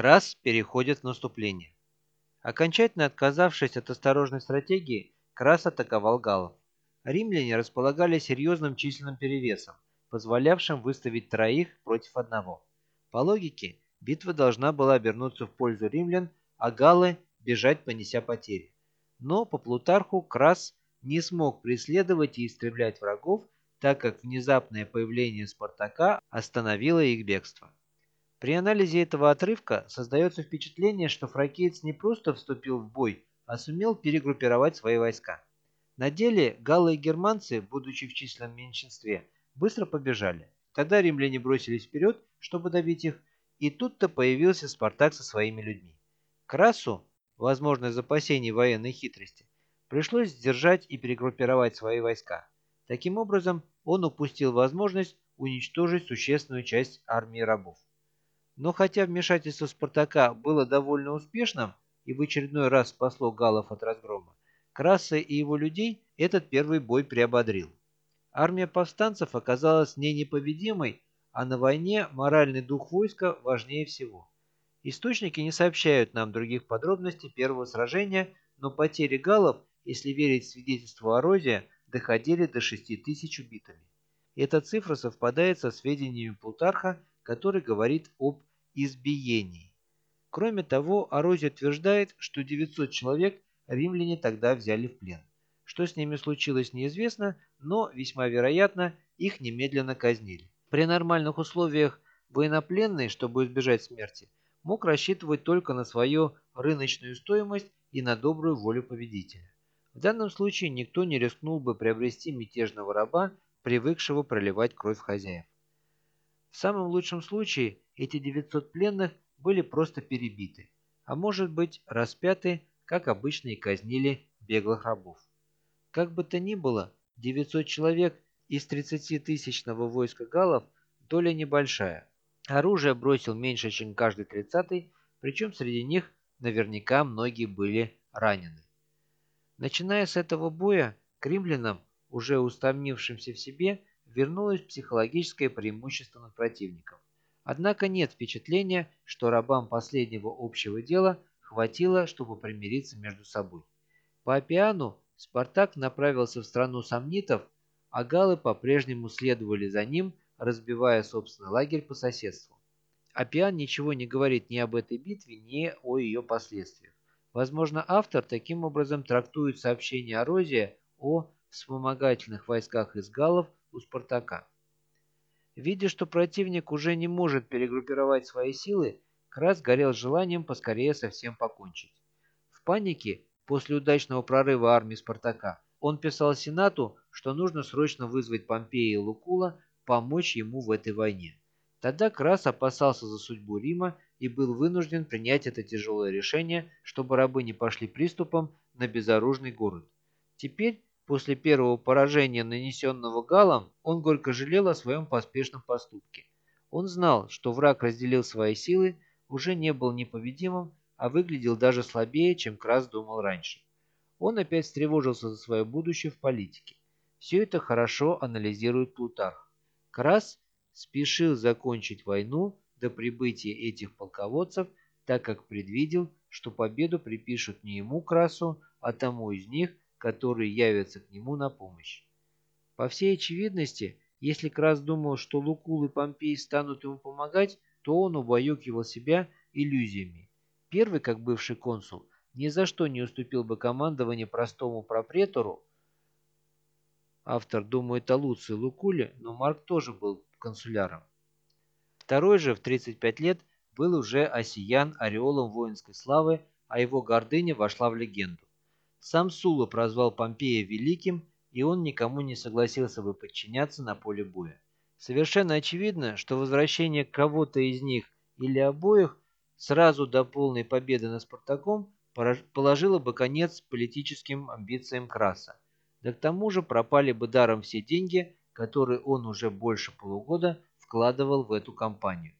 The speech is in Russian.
Крас переходит в наступление. Окончательно отказавшись от осторожной стратегии, Крас атаковал галлов. Римляне располагали серьезным численным перевесом, позволявшим выставить троих против одного. По логике, битва должна была обернуться в пользу римлян, а галлы бежать, понеся потери. Но по Плутарху Крас не смог преследовать и истреблять врагов, так как внезапное появление Спартака остановило их бегство. При анализе этого отрывка создается впечатление, что фракиец не просто вступил в бой, а сумел перегруппировать свои войска. На деле галлы и германцы, будучи в численном меньшинстве, быстро побежали. Тогда римляне бросились вперед, чтобы добить их, и тут-то появился Спартак со своими людьми. Красу, возможно из опасений военной хитрости, пришлось сдержать и перегруппировать свои войска. Таким образом, он упустил возможность уничтожить существенную часть армии рабов. Но хотя вмешательство Спартака было довольно успешным и в очередной раз спасло галлов от разгрома, Краса и его людей этот первый бой приободрил. Армия повстанцев оказалась не непобедимой, а на войне моральный дух войска важнее всего. Источники не сообщают нам других подробностей первого сражения, но потери галлов, если верить свидетельству Орозия, доходили до 6 тысяч убитыми. Эта цифра совпадает со сведениями Плутарха, который говорит об избиений. Кроме того, Орози утверждает, что 900 человек римляне тогда взяли в плен. Что с ними случилось неизвестно, но, весьма вероятно, их немедленно казнили. При нормальных условиях военнопленный, чтобы избежать смерти, мог рассчитывать только на свою рыночную стоимость и на добрую волю победителя. В данном случае никто не рискнул бы приобрести мятежного раба, привыкшего проливать кровь хозяев. В самом лучшем случае эти 900 пленных были просто перебиты, а может быть распяты, как обычно и казнили беглых рабов. Как бы то ни было, 900 человек из 30-тысячного войска галлов доля небольшая. Оружие бросил меньше, чем каждый тридцатый, причем среди них наверняка многие были ранены. Начиная с этого боя, к римлянам, уже устомившимся в себе, вернулось психологическое преимущество над противником. Однако нет впечатления, что рабам последнего общего дела хватило, чтобы примириться между собой. По Апиану Спартак направился в страну сомнитов, а галлы по-прежнему следовали за ним, разбивая собственный лагерь по соседству. Апиан ничего не говорит ни об этой битве, ни о ее последствиях. Возможно, автор таким образом трактует сообщение Орозия о вспомогательных войсках из галлов у Спартака. Видя, что противник уже не может перегруппировать свои силы, Крас горел желанием поскорее со всем покончить. В панике, после удачного прорыва армии Спартака, он писал Сенату, что нужно срочно вызвать Помпея и Лукула помочь ему в этой войне. Тогда Крас опасался за судьбу Рима и был вынужден принять это тяжелое решение, чтобы рабы не пошли приступом на безоружный город. Теперь, После первого поражения, нанесенного Галом, он горько жалел о своем поспешном поступке. Он знал, что враг разделил свои силы, уже не был непобедимым, а выглядел даже слабее, чем Крас думал раньше. Он опять встревожился за свое будущее в политике. Все это хорошо анализирует Плутарх. Крас спешил закончить войну до прибытия этих полководцев, так как предвидел, что победу припишут не ему Красу, а тому из них, которые явятся к нему на помощь. По всей очевидности, если Крас думал, что Лукул и Помпей станут ему помогать, то он убаюкивал себя иллюзиями. Первый, как бывший консул, ни за что не уступил бы командование простому пропретору. Автор думает о Луции Лукуле, но Марк тоже был консуляром. Второй же в 35 лет был уже осиян ореолом воинской славы, а его гордыня вошла в легенду. Сам Сула прозвал Помпея великим, и он никому не согласился бы подчиняться на поле боя. Совершенно очевидно, что возвращение кого-то из них или обоих сразу до полной победы над Спартаком положило бы конец политическим амбициям Краса. Да к тому же пропали бы даром все деньги, которые он уже больше полугода вкладывал в эту кампанию.